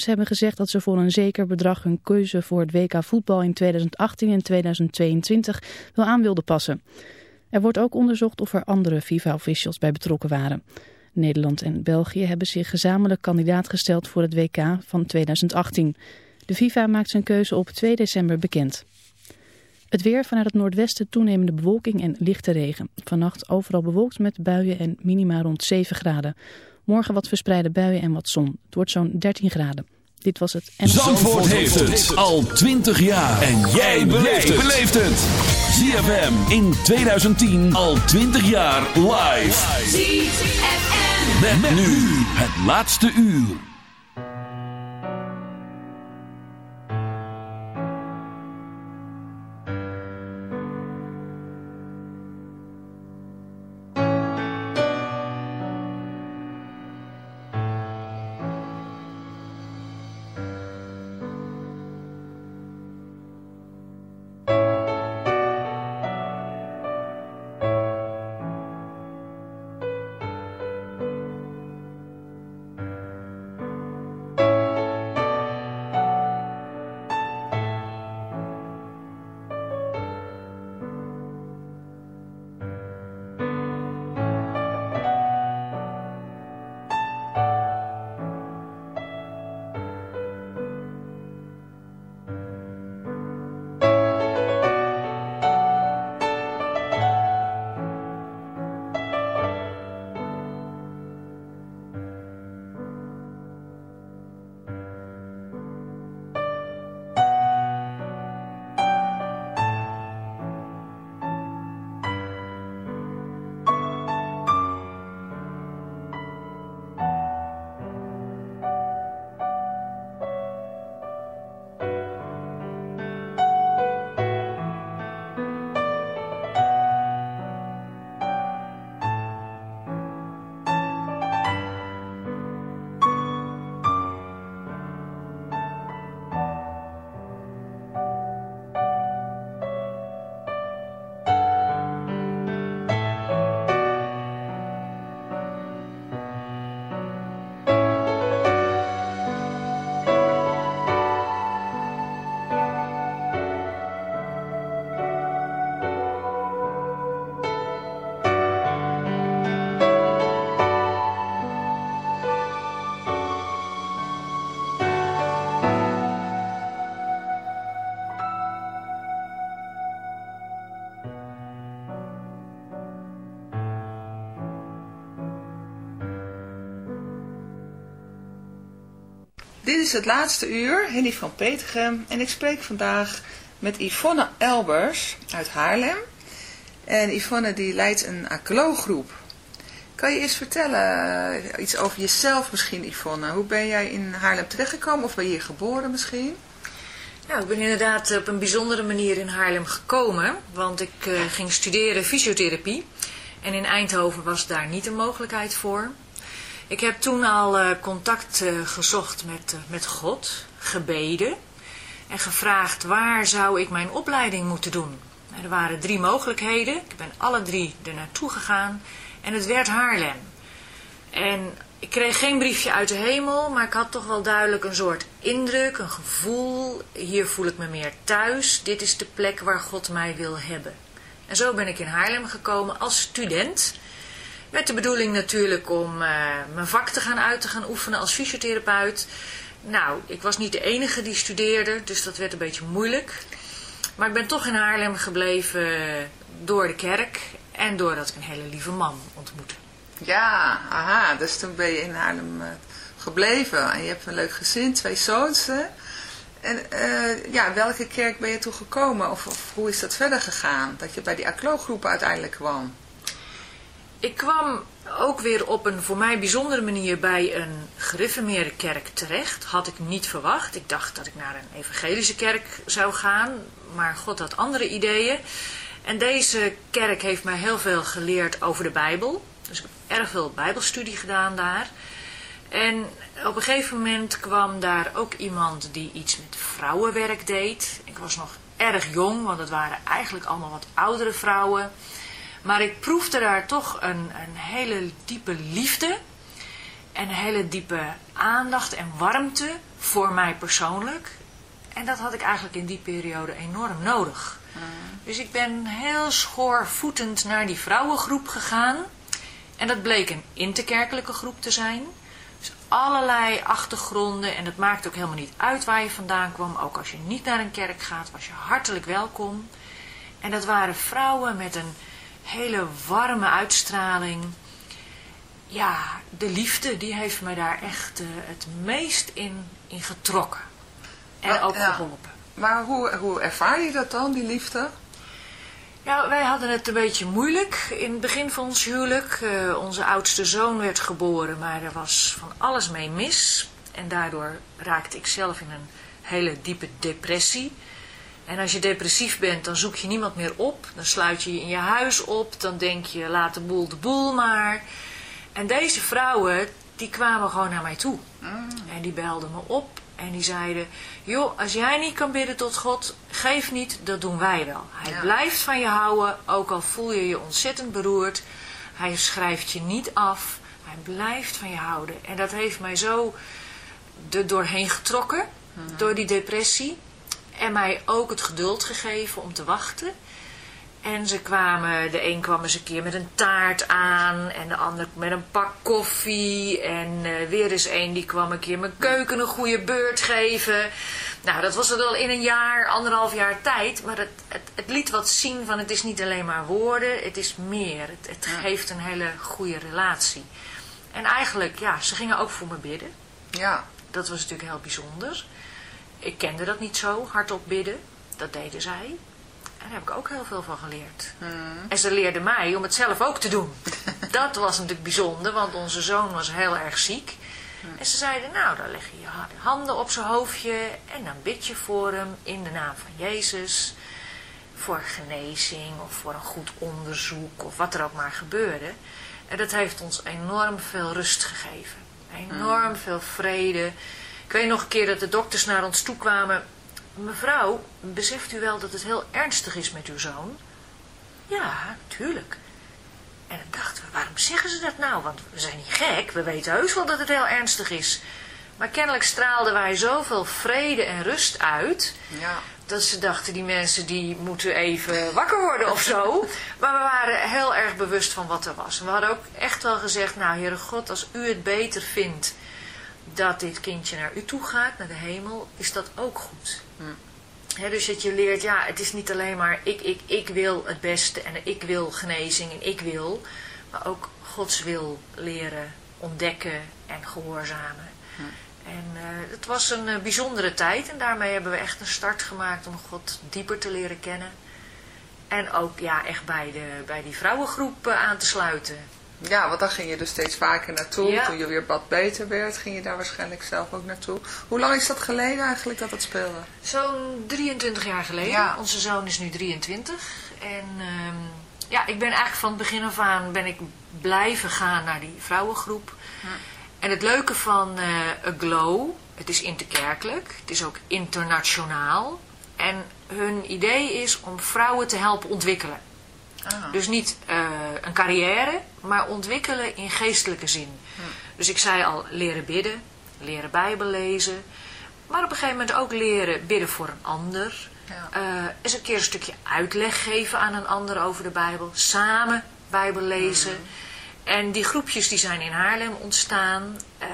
Ze hebben gezegd dat ze voor een zeker bedrag hun keuze voor het WK voetbal in 2018 en 2022 wel aan wilden passen. Er wordt ook onderzocht of er andere FIFA-officials bij betrokken waren. Nederland en België hebben zich gezamenlijk kandidaat gesteld voor het WK van 2018. De FIFA maakt zijn keuze op 2 december bekend. Het weer vanuit het noordwesten toenemende bewolking en lichte regen. Vannacht overal bewolkt met buien en minima rond 7 graden. Morgen wat verspreide buien en wat zon. Het wordt zo'n 13 graden. Dit was het. En Zandvoort, heeft het al 20 jaar. En jij beleeft het. ZFM in 2010 al 20 jaar live. ZFM. Met, met nu het laatste uur. Dit is het laatste uur, Henny van Petergem en ik spreek vandaag met Yvonne Elbers uit Haarlem. En Yvonne die leidt een ACLO-groep. Kan je eens vertellen eh, iets over jezelf misschien Yvonne? Hoe ben jij in Haarlem terechtgekomen of ben je hier geboren misschien? Nou, ik ben inderdaad op een bijzondere manier in Haarlem gekomen, want ik uh, ging studeren fysiotherapie. En in Eindhoven was daar niet een mogelijkheid voor. Ik heb toen al uh, contact uh, gezocht met, uh, met God, gebeden en gevraagd waar zou ik mijn opleiding moeten doen. Nou, er waren drie mogelijkheden, ik ben alle drie er naartoe gegaan en het werd Haarlem. En ik kreeg geen briefje uit de hemel, maar ik had toch wel duidelijk een soort indruk, een gevoel. Hier voel ik me meer thuis, dit is de plek waar God mij wil hebben. En zo ben ik in Haarlem gekomen als student... Met de bedoeling natuurlijk om uh, mijn vak te gaan uit te gaan oefenen als fysiotherapeut. Nou, ik was niet de enige die studeerde, dus dat werd een beetje moeilijk. Maar ik ben toch in Haarlem gebleven door de kerk en doordat ik een hele lieve man ontmoette. Ja, aha, dus toen ben je in Haarlem uh, gebleven en je hebt een leuk gezin, twee zoons. En uh, ja, welke kerk ben je toen gekomen of, of, hoe is dat verder gegaan? Dat je bij die ACLO-groep uiteindelijk kwam? Ik kwam ook weer op een voor mij bijzondere manier bij een gereformeerde kerk terecht. Had ik niet verwacht. Ik dacht dat ik naar een evangelische kerk zou gaan, maar God had andere ideeën. En deze kerk heeft mij heel veel geleerd over de Bijbel. Dus ik heb erg veel bijbelstudie gedaan daar. En op een gegeven moment kwam daar ook iemand die iets met vrouwenwerk deed. Ik was nog erg jong, want het waren eigenlijk allemaal wat oudere vrouwen. Maar ik proefde daar toch een, een hele diepe liefde en een hele diepe aandacht en warmte voor mij persoonlijk. En dat had ik eigenlijk in die periode enorm nodig. Dus ik ben heel schoorvoetend naar die vrouwengroep gegaan. En dat bleek een interkerkelijke groep te zijn. Dus allerlei achtergronden. En het maakt ook helemaal niet uit waar je vandaan kwam. Ook als je niet naar een kerk gaat, was je hartelijk welkom. En dat waren vrouwen met een hele warme uitstraling. Ja, de liefde, die heeft mij daar echt uh, het meest in, in getrokken. En maar, ook geholpen. Maar hoe, hoe ervaar je dat dan, die liefde? Ja, wij hadden het een beetje moeilijk in het begin van ons huwelijk. Uh, onze oudste zoon werd geboren, maar er was van alles mee mis. En daardoor raakte ik zelf in een hele diepe depressie. En als je depressief bent, dan zoek je niemand meer op. Dan sluit je je in je huis op. Dan denk je, laat de boel de boel maar. En deze vrouwen, die kwamen gewoon naar mij toe. Mm. En die belden me op. En die zeiden, joh, als jij niet kan bidden tot God, geef niet, dat doen wij wel. Hij blijft van je houden, ook al voel je je ontzettend beroerd. Hij schrijft je niet af. Hij blijft van je houden. En dat heeft mij zo er doorheen getrokken, mm. door die depressie. En mij ook het geduld gegeven om te wachten. En ze kwamen, de een kwam eens een keer met een taart aan en de ander met een pak koffie. En uh, weer eens een die kwam een keer mijn keuken een goede beurt geven. Nou, dat was het al in een jaar, anderhalf jaar tijd. Maar het, het, het liet wat zien van het is niet alleen maar woorden, het is meer. Het, het geeft een hele goede relatie. En eigenlijk, ja, ze gingen ook voor me bidden. Ja. Dat was natuurlijk heel bijzonder. Ik kende dat niet zo, hardop bidden. Dat deden zij. En daar heb ik ook heel veel van geleerd. Hmm. En ze leerden mij om het zelf ook te doen. dat was natuurlijk bijzonder, want onze zoon was heel erg ziek. Hmm. En ze zeiden, nou, dan leg je je handen op zijn hoofdje en dan bid je voor hem in de naam van Jezus. Voor genezing of voor een goed onderzoek of wat er ook maar gebeurde. En dat heeft ons enorm veel rust gegeven. Enorm hmm. veel vrede. Ik weet nog een keer dat de dokters naar ons toe kwamen Mevrouw, beseft u wel dat het heel ernstig is met uw zoon? Ja, natuurlijk. En dan dachten we, waarom zeggen ze dat nou? Want we zijn niet gek, we weten heus wel dat het heel ernstig is. Maar kennelijk straalden wij zoveel vrede en rust uit... Ja. dat ze dachten, die mensen die moeten even wakker worden of zo. Maar we waren heel erg bewust van wat er was. En we hadden ook echt wel gezegd, nou Heere God, als u het beter vindt dat dit kindje naar u toe gaat, naar de hemel, is dat ook goed. Hm. dus dat je leert, ja, het is niet alleen maar ik, ik, ik wil het beste en ik wil genezing en ik wil, maar ook Gods wil leren ontdekken en gehoorzamen. Hm. En uh, het was een uh, bijzondere tijd en daarmee hebben we echt een start gemaakt om God dieper te leren kennen. En ook ja, echt bij, de, bij die vrouwengroep uh, aan te sluiten. Ja, want dan ging je dus steeds vaker naartoe. Toen je weer wat beter werd, ging je daar waarschijnlijk zelf ook naartoe. Hoe lang is dat geleden eigenlijk dat dat speelde? Zo'n 23 jaar geleden. Onze zoon is nu 23. En ehm, ja, ik ben eigenlijk van het begin af aan ben ik blijven gaan naar die vrouwengroep. En het leuke van uh, Glow, het is interkerkelijk, het is ook internationaal. En hun idee is om vrouwen te helpen ontwikkelen. Ah. Dus niet uh, een carrière, maar ontwikkelen in geestelijke zin. Hm. Dus ik zei al, leren bidden, leren bijbel lezen. Maar op een gegeven moment ook leren bidden voor een ander. Ja. Uh, eens een keer een stukje uitleg geven aan een ander over de bijbel. Samen bijbel lezen. Hm. En die groepjes die zijn in Haarlem ontstaan. Uh,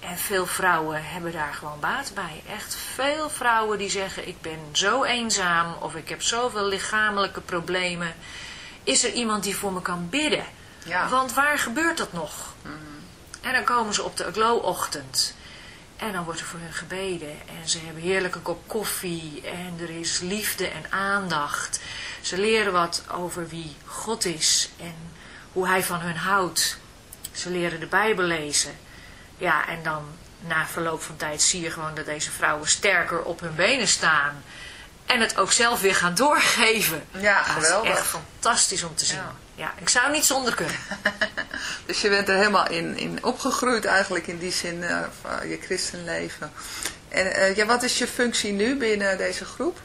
en veel vrouwen hebben daar gewoon baat bij. Echt veel vrouwen die zeggen, ik ben zo eenzaam. Of ik heb zoveel lichamelijke problemen is er iemand die voor me kan bidden? Ja. Want waar gebeurt dat nog? Mhm. En dan komen ze op de aglo-ochtend. En dan wordt er voor hun gebeden. En ze hebben heerlijke kop koffie. En er is liefde en aandacht. Ze leren wat over wie God is. En hoe hij van hun houdt. Ze leren de Bijbel lezen. Ja, en dan na verloop van tijd zie je gewoon dat deze vrouwen sterker op hun benen staan. En het ook zelf weer gaan doorgeven. Ja, geweldig. Dat is echt fantastisch om te zien. Ja, ik zou niet zonder kunnen. dus je bent er helemaal in, in opgegroeid eigenlijk in die zin uh, van je christenleven. En uh, ja, wat is je functie nu binnen deze groep?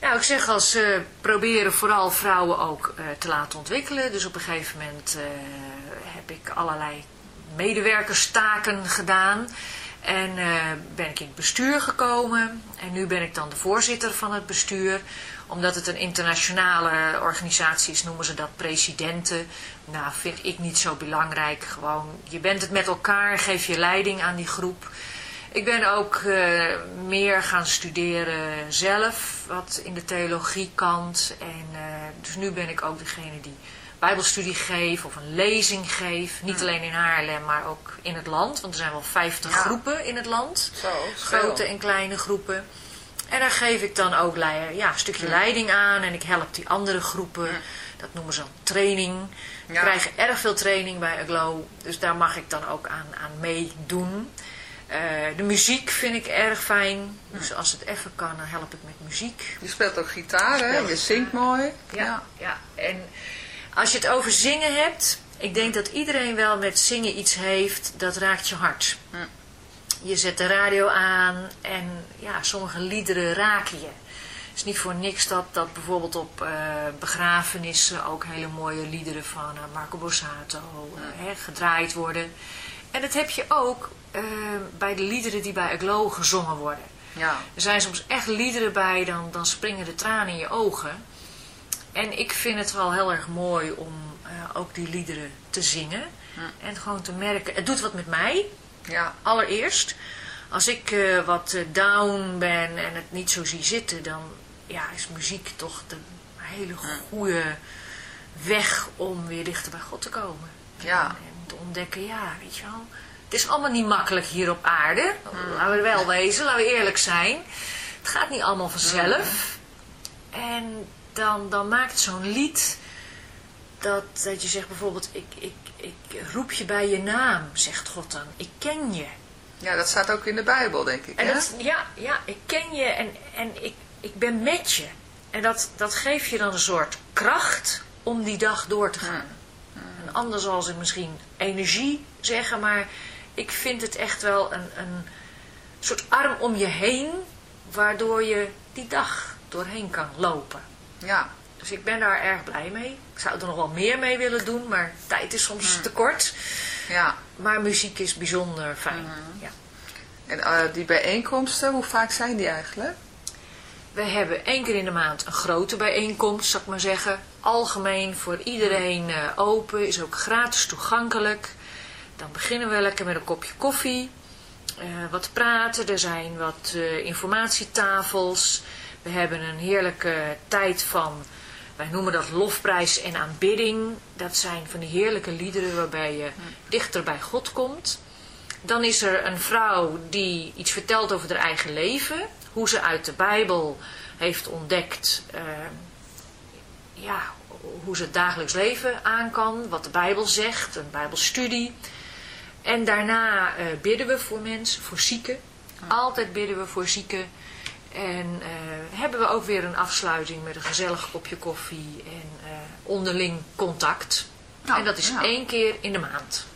Nou, ik zeg als uh, proberen vooral vrouwen ook te laten ontwikkelen. Dus op een gegeven moment heb ik allerlei medewerkerstaken gedaan. En ben ik in het bestuur gekomen. En nu ben ik dan de voorzitter van het bestuur. Omdat het een internationale organisatie is, noemen ze dat presidenten. Nou, vind ik niet zo belangrijk. Gewoon, je bent het met elkaar, geef je leiding aan die groep. Ik ben ook uh, meer gaan studeren zelf, wat in de theologiekant. En uh, dus nu ben ik ook degene die bijbelstudie geeft of een lezing geeft. Niet alleen in Haarlem, maar ook in het land. Want er zijn wel 50 ja. groepen in het land. Zo, grote en kleine groepen. En daar geef ik dan ook ja, een stukje leiding aan. En ik help die andere groepen. Dat noemen ze dan training. We krijgen erg veel training bij Aglow. Dus daar mag ik dan ook aan, aan meedoen. Uh, de muziek vind ik erg fijn. Dus als het even kan, dan help ik met muziek. Je speelt ook gitaar, hè? Je zingt mooi. Ja, ja, ja. En als je het over zingen hebt... Ik denk dat iedereen wel met zingen iets heeft. Dat raakt je hart. Hm. Je zet de radio aan en ja, sommige liederen raken je. Het is niet voor niks dat, dat bijvoorbeeld op uh, begrafenissen ook hele mooie liederen van uh, Marco Borsato uh, gedraaid worden. En dat heb je ook bij de liederen die bij Aglow gezongen worden. Ja. Er zijn soms echt liederen bij, dan, dan springen de tranen in je ogen. En ik vind het wel heel erg mooi om ook die liederen te zingen. En gewoon te merken, het doet wat met mij. Ja. Allereerst. Als ik uh, wat down ben en het niet zo zie zitten, dan ja, is muziek toch de hele goede weg om weer dichter bij God te komen. Ja. En, en te ontdekken, ja, weet je wel. Het is allemaal niet makkelijk hier op aarde. Laten we wel wezen, laten we eerlijk zijn. Het gaat niet allemaal vanzelf. En dan, dan maakt zo'n lied dat, dat je zegt bijvoorbeeld, ik, ik, ik roep je bij je naam, zegt God dan. Ik ken je. Ja, dat staat ook in de Bijbel, denk ik. En dat, ja, ja, ik ken je en, en ik, ik ben met je. En dat, dat geeft je dan een soort kracht om die dag door te gaan. En anders zal ze misschien energie zeggen, maar ik vind het echt wel een, een soort arm om je heen, waardoor je die dag doorheen kan lopen. Ja. Dus ik ben daar erg blij mee. Ik zou er nog wel meer mee willen doen, maar tijd is soms Hmm. te kort. Ja. Maar muziek is bijzonder fijn. Mhm. Ja. En uh, die bijeenkomsten, hoe vaak zijn die eigenlijk? We hebben één keer in de maand een grote bijeenkomst, zal ik maar zeggen. Algemeen voor iedereen uh, open, is ook gratis toegankelijk. Dan beginnen we lekker met een kopje koffie. Uh, wat praten, er zijn wat informatietafels. We hebben een heerlijke tijd van, wij noemen dat lofprijs en aanbidding. Dat zijn van die heerlijke liederen waarbij je dichter bij God komt. Dan is er een vrouw die iets vertelt over haar eigen leven. Hoe ze uit de Bijbel heeft ontdekt uh, ja, hoe ze het dagelijks leven aan kan. Wat de Bijbel zegt, een Bijbelstudie. En daarna uh, bidden we voor mensen, voor zieken. Altijd bidden we voor zieken. En uh, hebben we ook weer een afsluiting met een gezellig kopje koffie en uh, onderling contact. Nou, en dat is ja. één keer in de maand.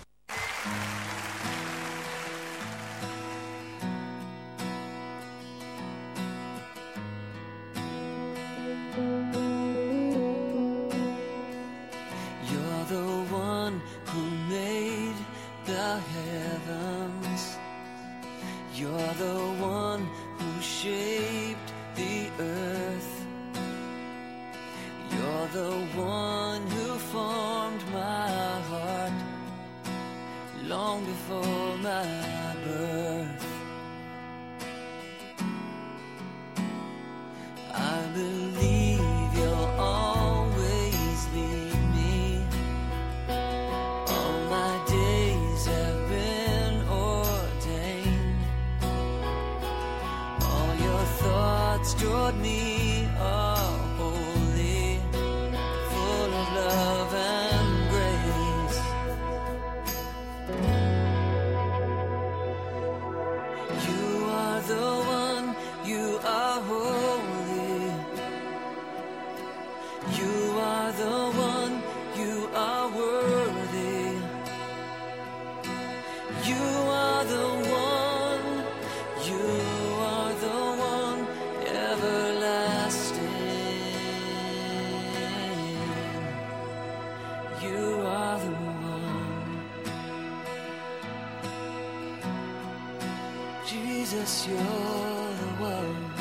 you're the one.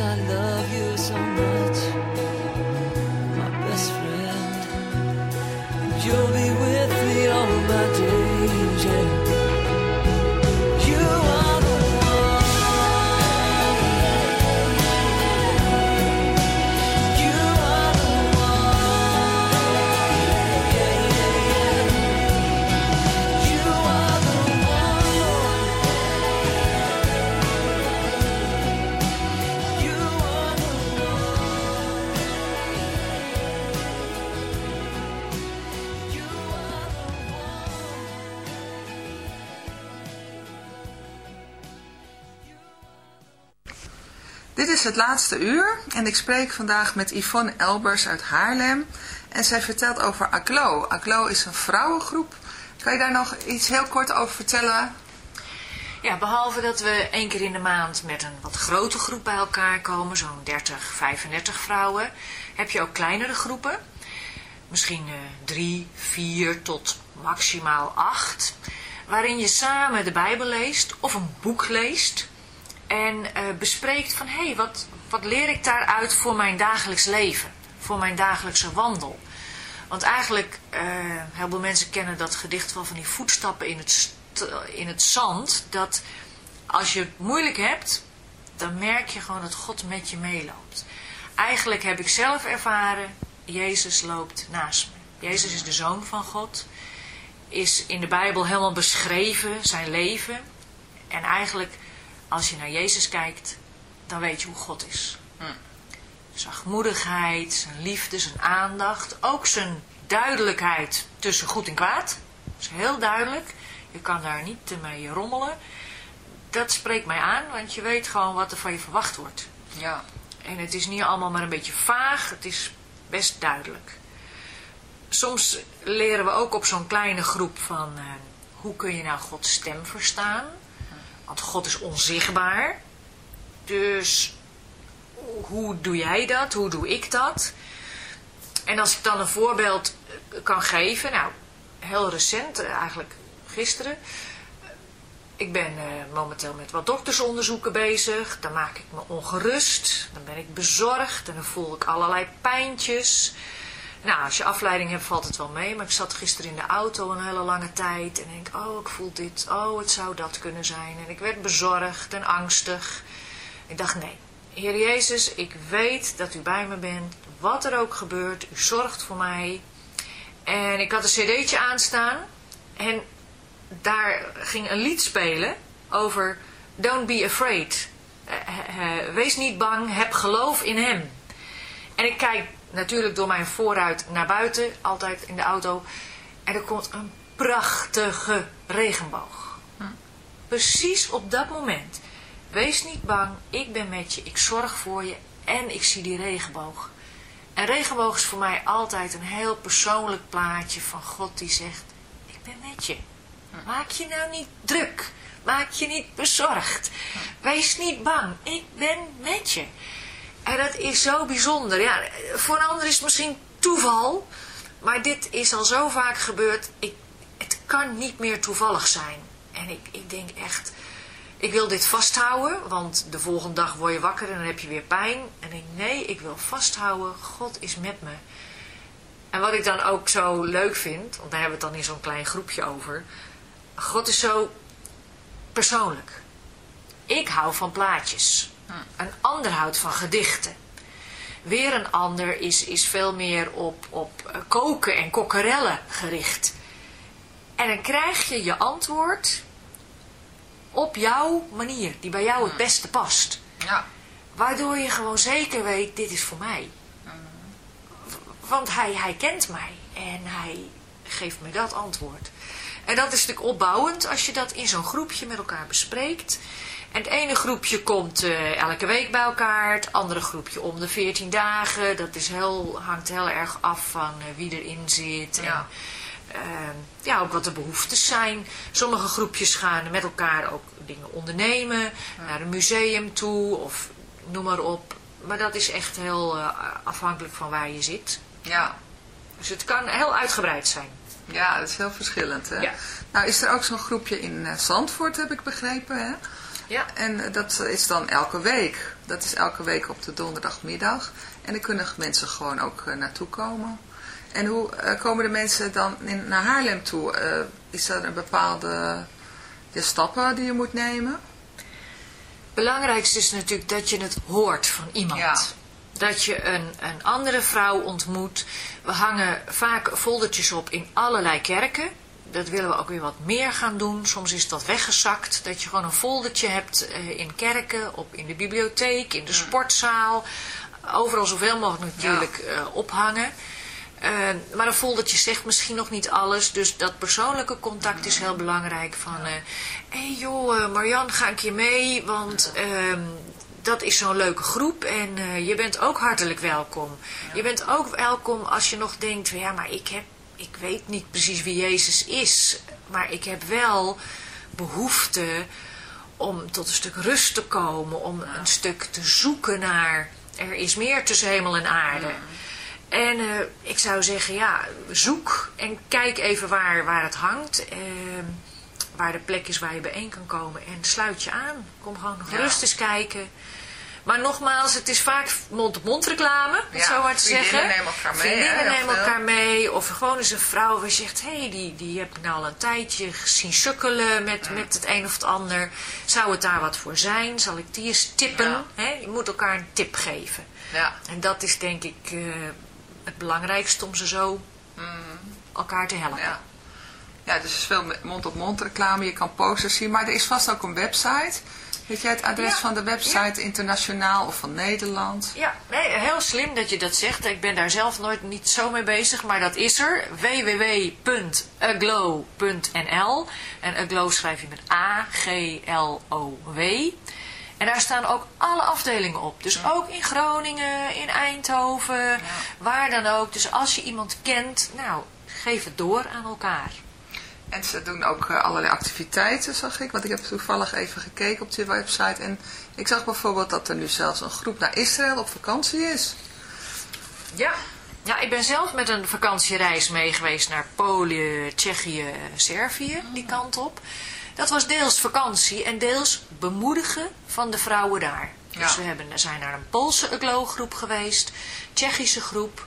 I love you so much. het laatste uur en ik spreek vandaag met Yvonne Elbers uit Haarlem. En zij vertelt over ACLO. ACLO is een vrouwengroep. Kan je daar nog iets heel kort over vertellen? Ja, behalve dat we één keer in de maand met een wat grote groep bij elkaar komen, zo'n 30, 35 vrouwen, heb je ook kleinere groepen. Misschien eh, drie, vier tot maximaal acht. Waarin je samen de Bijbel leest of een boek leest en eh, bespreekt van hé, hey, wat, wat leer ik daaruit voor mijn dagelijks leven, voor mijn dagelijkse wandel. Want eigenlijk, eh heel veel mensen kennen dat gedicht wel van die voetstappen in het, in het zand, dat als je het moeilijk hebt, dan merk je gewoon dat God met je meeloopt. Eigenlijk heb ik zelf ervaren, Jezus loopt naast me. Jezus is de Zoon van God, is in de Bijbel helemaal beschreven, zijn leven. En eigenlijk, als je naar Jezus kijkt, dan weet je hoe God is. Zachtmoedigheid, zijn liefde, zijn aandacht, ook zijn duidelijkheid tussen goed en kwaad. Dat is heel duidelijk. Je kan daar niet mee rommelen. Dat spreekt mij aan, want je weet gewoon wat er van je verwacht wordt. Ja. En het is niet allemaal maar een beetje vaag, het is best duidelijk. Soms leren we ook op zo'n kleine groep van eh, hoe kun je nou Gods stem verstaan. Want God is onzichtbaar. Dus hoe doe jij dat? Hoe doe ik dat? En als ik dan een voorbeeld eh, kan geven, nou heel recent, eh, eigenlijk gisteren. Ik ben eh, momenteel met wat doktersonderzoeken bezig. Dan maak ik me ongerust. Dan ben ik bezorgd en dan voel ik allerlei pijntjes. Nou, als je afleiding hebt valt het wel mee. Maar ik zat gisteren in de auto een hele lange tijd. En denk, oh ik voel dit. Oh het zou dat kunnen zijn. En ik werd bezorgd en angstig. Ik dacht, nee. Heer Jezus, ik weet dat u bij me bent. Wat er ook gebeurt. U zorgt voor mij. En ik had een cd'tje aanstaan. En daar ging een lied spelen over Don't be afraid. Eh, eh, eh, wees niet bang, heb geloof in hem. En ik kijk natuurlijk door mijn vooruit naar buiten, altijd in de auto. En er komt een prachtige regenboog. Precies op dat moment. Wees niet bang, ik ben met je, ik zorg voor je en ik zie die regenboog. En regenboog is voor mij altijd een heel persoonlijk plaatje van God die zegt, ik ben met je. Maak je nou niet druk. Maak je niet bezorgd. Wees niet bang. Ik ben met je. En dat is zo bijzonder. Ja, voor een ander is het misschien toeval. Maar dit is al zo vaak gebeurd. Ik, het kan niet meer toevallig zijn. En ik, ik denk echt... Ik wil dit vasthouden. Want de volgende dag word je wakker en dan heb je weer pijn. En ik nee, ik wil vasthouden. God is met me. En wat ik dan ook zo leuk vind... Want daar hebben we het dan in zo'n klein groepje over... God is zo persoonlijk. Ik hou van plaatjes. Een ander houdt van gedichten. Weer een ander is, is veel meer op, op koken en kokkerellen gericht. En dan krijg je je antwoord op jouw manier, die bij jou het beste past. Ja. Waardoor je gewoon zeker weet, dit is voor mij. Want hij, hij kent mij en hij geeft me dat antwoord. En dat is natuurlijk opbouwend als je dat in zo'n groepje met elkaar bespreekt. En het ene groepje komt eh, elke week bij elkaar, het andere groepje om de 14 dagen. Dat is heel, hangt heel erg af van eh, wie erin zit. Ja. En, eh, ja, ook wat de behoeftes zijn. Sommige groepjes gaan met elkaar ook dingen ondernemen, naar een museum toe of noem maar op. Maar dat is echt heel eh, afhankelijk van waar je zit. Ja. Dus het kan heel uitgebreid zijn. Ja, dat is heel verschillend. Hè? Ja. Nou is er ook zo'n groepje in Zandvoort, heb ik begrepen. Hè? Ja. En eh, dat is dan elke week. Dat is elke week op de donderdagmiddag. En dan kunnen mensen gewoon ook eh, naartoe komen. En hoe eh, komen de mensen dan in, naar Haarlem toe? Is er een bepaalde ja, stappen die je moet nemen? belangrijkste is natuurlijk dat je het hoort van iemand. Ja. Dat je een, een andere vrouw ontmoet. We hangen vaak foldertjes op in allerlei kerken. Dat willen we ook weer wat meer gaan doen. Soms is dat weggezakt. Dat je gewoon een foldertje hebt eh, in kerken, op, in de bibliotheek, in de sportzaal. Overal zoveel mogelijk natuurlijk eh, ophangen. Eh, maar een foldertje zegt misschien nog niet alles. Dus dat persoonlijke contact is heel belangrijk. Van, hé hey joh, Marian, ga een keer mee. Want ehm, dat is zo'n leuke groep. En je bent ook hartelijk welkom. Je bent ook welkom als je nog denkt... Ja, maar ik, heb, ik weet niet precies wie Jezus is. Maar ik heb wel behoefte om tot een stuk rust te komen. Om een stuk te zoeken naar... Er is meer tussen hemel en aarde. En eh, ik zou zeggen, ja, zoek en kijk even waar, waar het hangt. Ehm, waar de plek is waar je bijeen kan komen. En sluit je aan. Kom gewoon nog Ja. rustig eens kijken. Maar nogmaals, het is vaak mond-op-mond reclame, om het Ja, zo maar te zeggen. nemen elkaar mee, Vriendinnen nemen elkaar mee. Of gewoon eens een vrouw waar je zegt, hé, hey, die, die heb ik nou al een tijdje gezien sukkelen met, met het een of het ander. Zou het daar wat voor zijn? Zal ik die eens tippen? Ja. Je moet elkaar een tip geven. Ja, En dat is denk ik eh, het belangrijkste om ze zo elkaar te helpen. Mm. ja. Ja, dus veel mond-op-mond reclame. Je kan posters zien. Maar er is vast ook een website. Weet jij het adres Ja, van de website internationaal of van Nederland? Ja, nee, heel slim dat je dat zegt. Ik ben daar zelf nooit niet zo mee bezig, maar dat is er. www.aglow.nl En aglow schrijf je met A-G-L-O-W. En daar staan ook alle afdelingen op. Dus ook in Groningen, in Eindhoven, waar dan ook. Dus als je iemand kent, nou, geef het door aan elkaar. En ze doen ook eh, allerlei activiteiten, zag ik. Want ik heb toevallig even gekeken op die website. En ik zag bijvoorbeeld dat er nu zelfs een groep naar Israël op vakantie is. Ja. Ja, ik ben zelf met een vakantiereis mee geweest naar Polen, Tsjechië, Servië, die kant op. Dat was deels vakantie en deels bemoedigen van de vrouwen daar. Ja. Dus we hebben, zijn naar een Poolse Aglo-groep geweest, Tsjechische groep.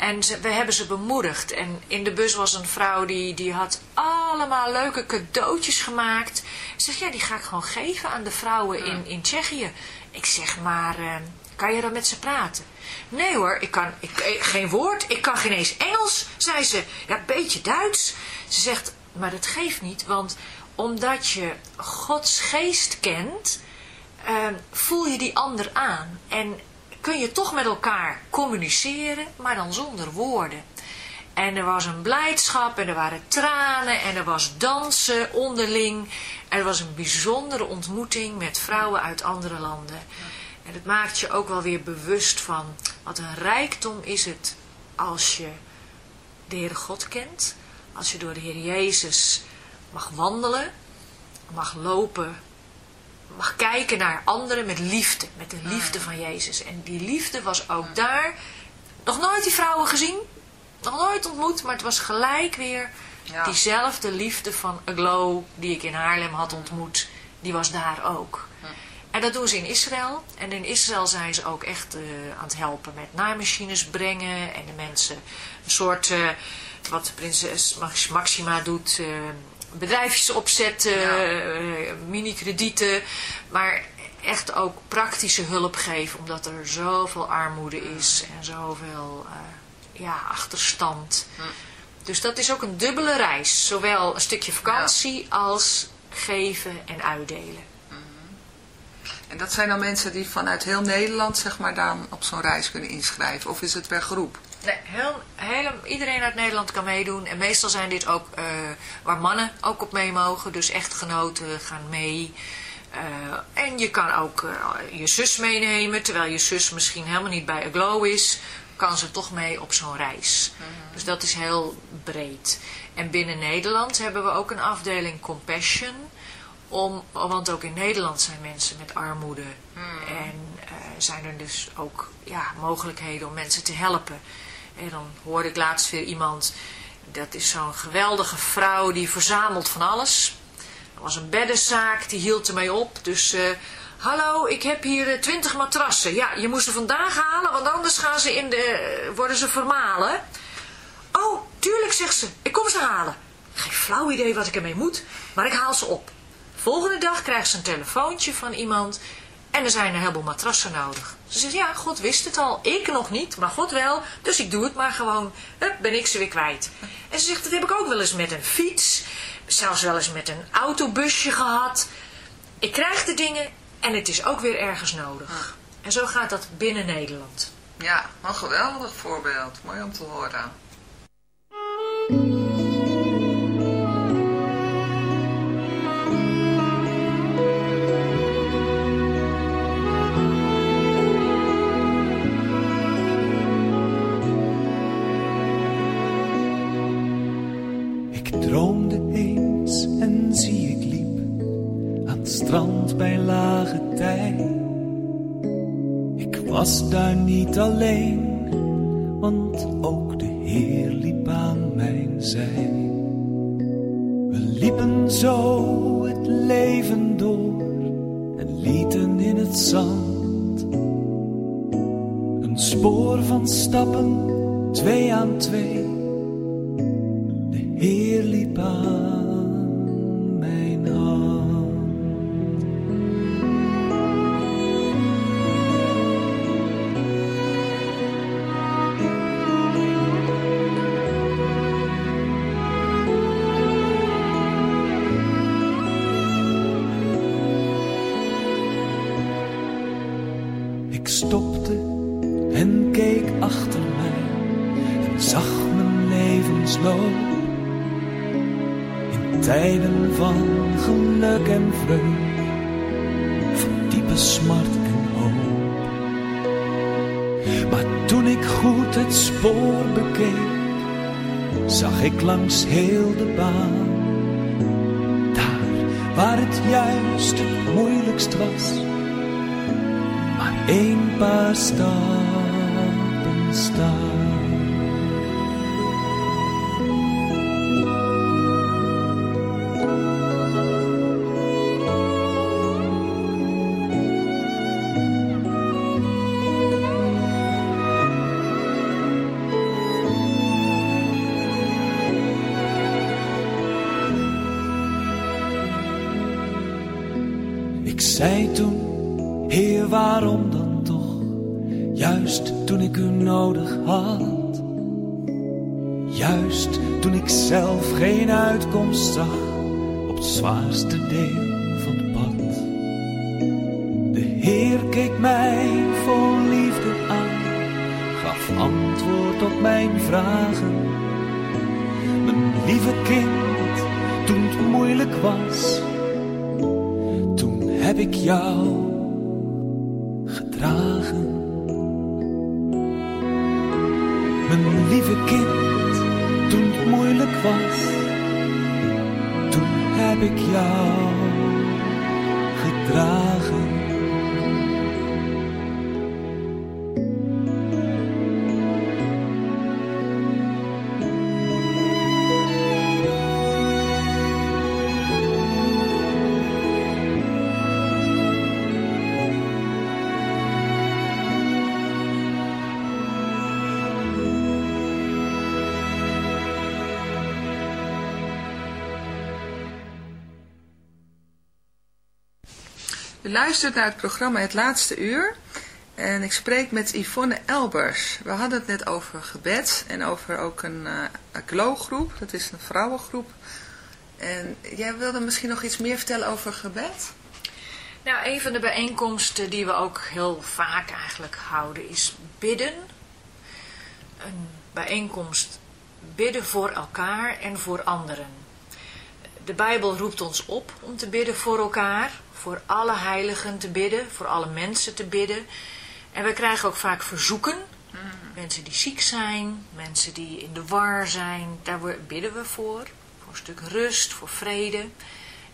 En ze- we hebben ze bemoedigd. En in de bus was een vrouw die, die had allemaal leuke cadeautjes gemaakt. Ze zegt, ja, die ga ik gewoon geven aan de vrouwen in, in Tsjechië. Ik zeg, maar eh, kan je dan met ze praten? Nee hoor, ik kan ik, eh, geen woord. Ik kan geen eens Engels, zei ze. Ja, een beetje Duits. Ze zegt, maar dat geeft niet, want omdat je Gods geest kent, ehm, voel je die ander aan. En kun je toch met elkaar communiceren, maar dan zonder woorden. En er was een blijdschap en er waren tranen en er was dansen onderling. Er was een bijzondere ontmoeting met vrouwen uit andere landen. En het maakt je ook wel weer bewust van wat een rijkdom is het als je de Heere God kent. Als je door de Heer Jezus mag wandelen, mag lopen, mag kijken naar anderen met liefde. Met de liefde van Jezus. En die liefde was ook daar. Nog nooit die vrouwen gezien. Nog nooit ontmoet. Maar het was gelijk weer Ja. diezelfde liefde van Aglow die ik in Haarlem had ontmoet. Die was daar ook. En dat doen ze in Israël. En in Israël zijn ze ook echt eh, aan het helpen met naaimachines brengen. En de mensen een soort, eh, wat prinses Max- Maxima doet, eh, bedrijfjes opzetten, Ja. eh, mini-kredieten. Maar echt ook praktische hulp geven. Omdat er zoveel armoede is en zoveel eh, ja, achterstand. Dus dat is ook een dubbele reis. Zowel een stukje vakantie als geven en uitdelen. En dat zijn dan mensen die vanuit heel Nederland zeg maar dan op zo'n reis kunnen inschrijven. Of is het per groep? Nee, heel, heel, iedereen uit Nederland kan meedoen. En meestal zijn dit ook eh, waar mannen ook op mee mogen. Dus echtgenoten gaan mee. Eh, en je kan ook eh, je zus meenemen. Terwijl je zus misschien helemaal niet bij Aglow is. Kan ze toch mee op zo'n reis. Dus dat is heel breed. En binnen Nederland hebben we ook een afdeling Compassion. Om, want ook in Nederland zijn mensen met armoede. En eh, zijn er dus ook ja, mogelijkheden om mensen te helpen. En dan hoorde ik laatst weer iemand, dat is zo'n geweldige vrouw die verzamelt van alles. Er was een beddenzaak, die hield ermee op. Dus, eh, hallo, ik heb hier twintig matrassen. Ja, je moest ze vandaag halen, want anders gaan ze in de, worden ze vermalen. Oh, tuurlijk, zegt ze. Ik kom ze halen. Geen flauw idee wat ik ermee moet, maar ik haal ze op. Volgende dag krijgt ze een telefoontje van iemand en er zijn een heleboel matrassen nodig. Ze zegt, ja, God wist het al. Ik nog niet, maar God wel. Dus ik doe het maar gewoon. Hup, ben ik ze weer kwijt. En ze zegt, dat heb ik ook wel eens met een fiets. Zelfs wel eens met een autobusje gehad. Ik krijg de dingen en het is ook weer ergens nodig. En zo gaat dat binnen Nederland. Ja, een geweldig voorbeeld. Mooi om te horen. Was daar niet alleen, want ook de Heer liep aan mijn zij. We liepen zo het leven door en lieten in het zand een spoor van stappen, twee aan twee. De Heer liep aan ik langs heel de baan. Daar waar het juist het moeilijkst was maar één paar stappen staan. Zwaarste deel van het pad. De Heer keek mij vol liefde aan, gaf antwoord op mijn vragen. Mijn lieve kind, toen het moeilijk was, toen heb ik jou gedragen. Mijn lieve kind, toen het moeilijk was, heb ik jou gedragen. Luistert naar het programma Het Laatste Uur. En ik spreek met Yvonne Elbers. We hadden het net over gebed en over ook een uh, ACLO-groep. Dat is een vrouwengroep. En jij wilde misschien nog iets meer vertellen over gebed? Nou, een van de bijeenkomsten die we ook heel vaak eigenlijk houden is bidden. Een bijeenkomst bidden voor elkaar en voor anderen. De Bijbel roept ons op om te bidden voor elkaar, voor alle heiligen te bidden, voor alle mensen te bidden. En we krijgen ook vaak verzoeken. Mensen die ziek zijn, mensen die in de war zijn, daar bidden we voor. Voor een stuk rust, voor vrede.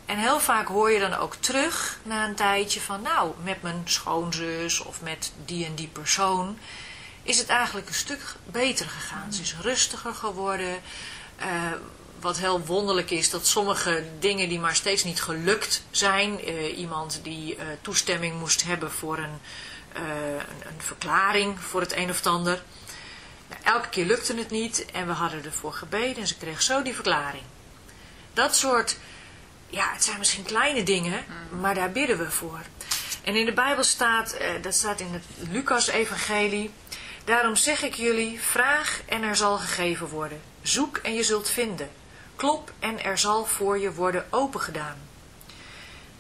En heel vaak hoor je dan ook terug na een tijdje van, nou, met mijn schoonzus of met die en die persoon is het eigenlijk een stuk beter gegaan. Ze is rustiger geworden. Eh, wat heel wonderlijk is, dat sommige dingen die maar steeds niet gelukt zijn. eh, iemand die eh, toestemming moest hebben voor een, eh, een, een verklaring voor het een of het ander. Nou, elke keer lukte het niet en we hadden ervoor gebeden en ze kreeg zo die verklaring. Dat soort, ja, het zijn misschien kleine dingen, maar daar bidden we voor. En in de Bijbel staat, dat staat in het Lucas-evangelie, daarom zeg ik jullie, vraag en er zal gegeven worden. Zoek en je zult vinden. Klop en er zal voor je worden opengedaan.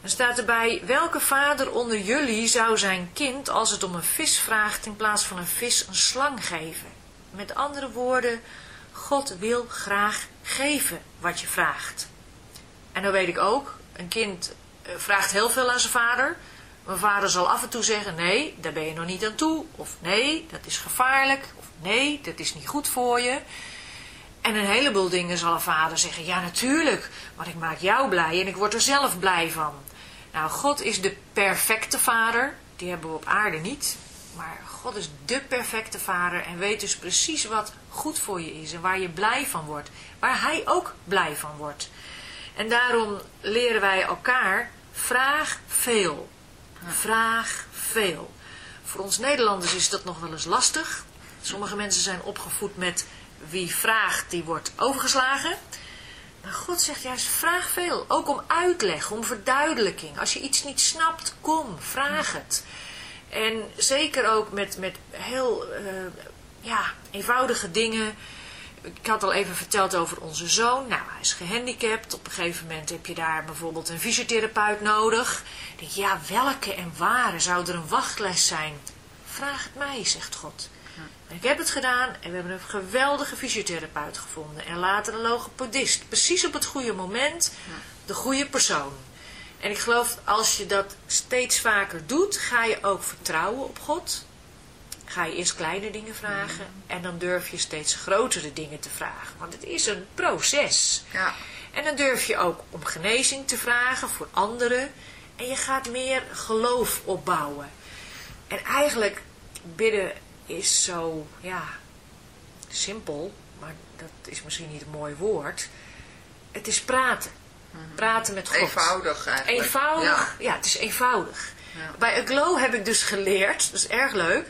Dan staat erbij, welke vader onder jullie zou zijn kind, als het om een vis vraagt, in plaats van een vis een slang geven? Met andere woorden, God wil graag geven wat je vraagt. En dan weet ik ook, een kind eh, vraagt heel veel aan zijn vader. Mijn vader zal af en toe zeggen, nee, daar ben je nog niet aan toe. Of nee, dat is gevaarlijk. Of nee, dat is niet goed voor je. En een heleboel dingen zal een vader zeggen, ja natuurlijk, want ik maak jou blij en ik word er zelf blij van. Nou, God is de perfecte vader, die hebben we op aarde niet. Maar God is de perfecte vader en weet dus precies wat goed voor je is en waar je blij van wordt. Waar hij ook blij van wordt. En daarom leren wij elkaar, vraag veel. Vraag veel. Voor ons Nederlanders is dat nog wel eens lastig. Sommige mensen zijn opgevoed met wie vraagt, die wordt overgeslagen. Maar God zegt juist, vraag veel. Ook om uitleg, om verduidelijking. Als je iets niet snapt, kom, vraag het. En zeker ook met, met heel eh, ja, eenvoudige dingen. Ik had al even verteld over onze zoon. Nou, hij is gehandicapt. Op een gegeven moment heb je daar bijvoorbeeld een fysiotherapeut nodig. Denk, ja, welke en waar zou er een wachtlijst zijn? Vraag het mij, zegt God. Ik heb het gedaan en we hebben een geweldige fysiotherapeut gevonden. En later een logopedist. Precies op het goede moment, de goede persoon. En ik geloof, als je dat steeds vaker doet, ga je ook vertrouwen op God. Ga je eerst kleine dingen vragen en dan durf je steeds grotere dingen te vragen. Want het is een proces. Ja. En dan durf je ook om genezing te vragen voor anderen. En je gaat meer geloof opbouwen. En eigenlijk, bidden is zo, ja, simpel. Maar dat is misschien niet een mooi woord. Het is praten. Praten met God. Eenvoudig eigenlijk. Eenvoudig, ja. het is eenvoudig. Ja. Bij Aglow heb ik dus geleerd, dat is erg leuk.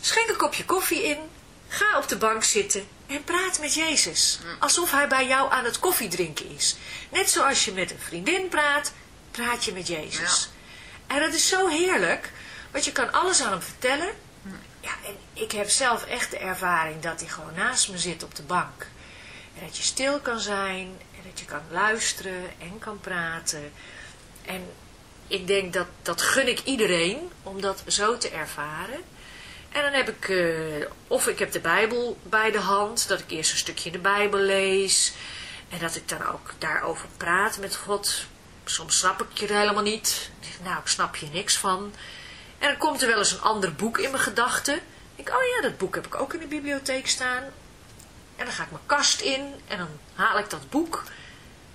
Schenk een kopje koffie in, ga op de bank zitten en praat met Jezus. Alsof hij bij jou aan het koffiedrinken is. Net zoals je met een vriendin praat, praat je met Jezus. En dat is zo heerlijk, want je kan alles aan hem vertellen. Ja, en ik heb zelf echt de ervaring dat hij gewoon naast me zit op de bank. En dat je stil kan zijn en dat je kan luisteren en kan praten. En ik denk dat dat gun ik iedereen om dat zo te ervaren. En dan heb ik, eh, of ik heb de Bijbel bij de hand, dat ik eerst een stukje de Bijbel lees. En dat ik dan ook daarover praat met God. Soms snap ik je er helemaal niet. Nou, ik snap je niks van. En dan komt er wel eens een ander boek in mijn gedachten. Oh ja, dat boek heb ik ook in de bibliotheek staan. En dan ga ik mijn kast in en dan haal ik dat boek.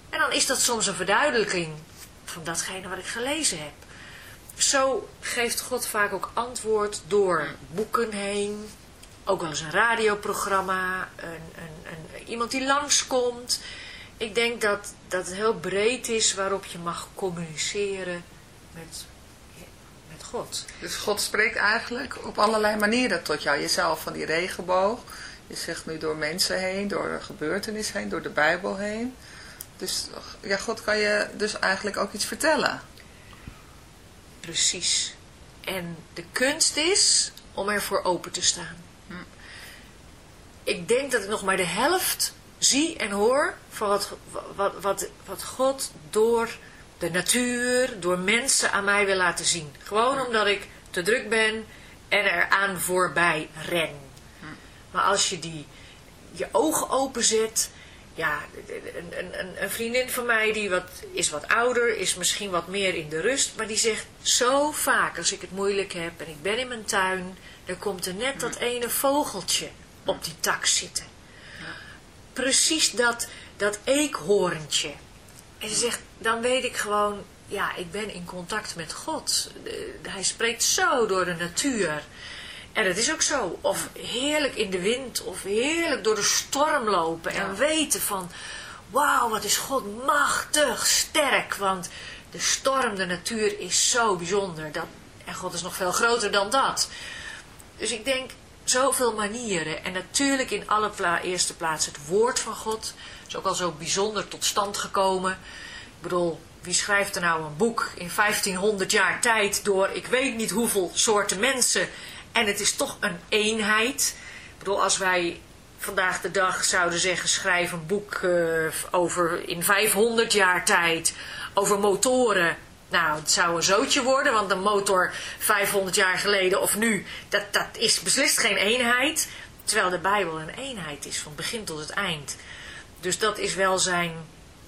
En dan is dat soms een verduidelijking van datgene wat ik gelezen heb. Zo geeft God vaak ook antwoord door boeken heen. Ook wel eens een radioprogramma. Een, een, een, iemand die langskomt. Ik denk dat, dat het heel breed is waarop je mag communiceren met, met God. Dus God spreekt eigenlijk op allerlei manieren tot jou. Jezelf van die regenboog. Je zegt nu door mensen heen, door een gebeurtenis heen, door de Bijbel heen. Dus ja, God kan je dus eigenlijk ook iets vertellen. Precies. En de kunst is om ervoor open te staan. Ik denk dat ik nog maar de helft zie en hoor van wat, wat, wat, wat God door de natuur, door mensen aan mij wil laten zien. Gewoon omdat ik te druk ben en eraan voorbij ren. Maar als je die, je ogen openzet, ja, een, een, een- een vriendin van mij die wat, is wat ouder, is misschien wat meer in de rust, maar die zegt zo vaak als ik het moeilijk heb en ik ben in mijn tuin, dan komt er net dat ene vogeltje op die tak zitten. Precies dat, dat eekhoorntje. En ze zegt, dan weet ik gewoon, ja, ik ben in contact met God. De- Hij spreekt zo door de natuur. En dat is ook zo. Of heerlijk in de wind, of heerlijk door de storm lopen. En weten van, wauw, wat is God machtig, sterk. Want de storm, de natuur is zo bijzonder. Dat, en God is nog veel groter dan dat. Dus ik denk, zoveel manieren. En natuurlijk in alle pla eerste plaats het woord van God. is ook al zo bijzonder tot stand gekomen. Ik bedoel, wie schrijft er nou een boek in 1500 jaar tijd door ik weet niet hoeveel soorten mensen. En het is toch een eenheid. Ik bedoel, als wij vandaag de dag zouden zeggen schrijf een boek eh, over in 500 jaar tijd over motoren. Nou, het zou een zootje worden, want een motor 500 jaar geleden of nu, dat, dat is beslist geen eenheid. Terwijl de Bijbel een eenheid is, van begin tot het eind. Dus dat is wel zijn,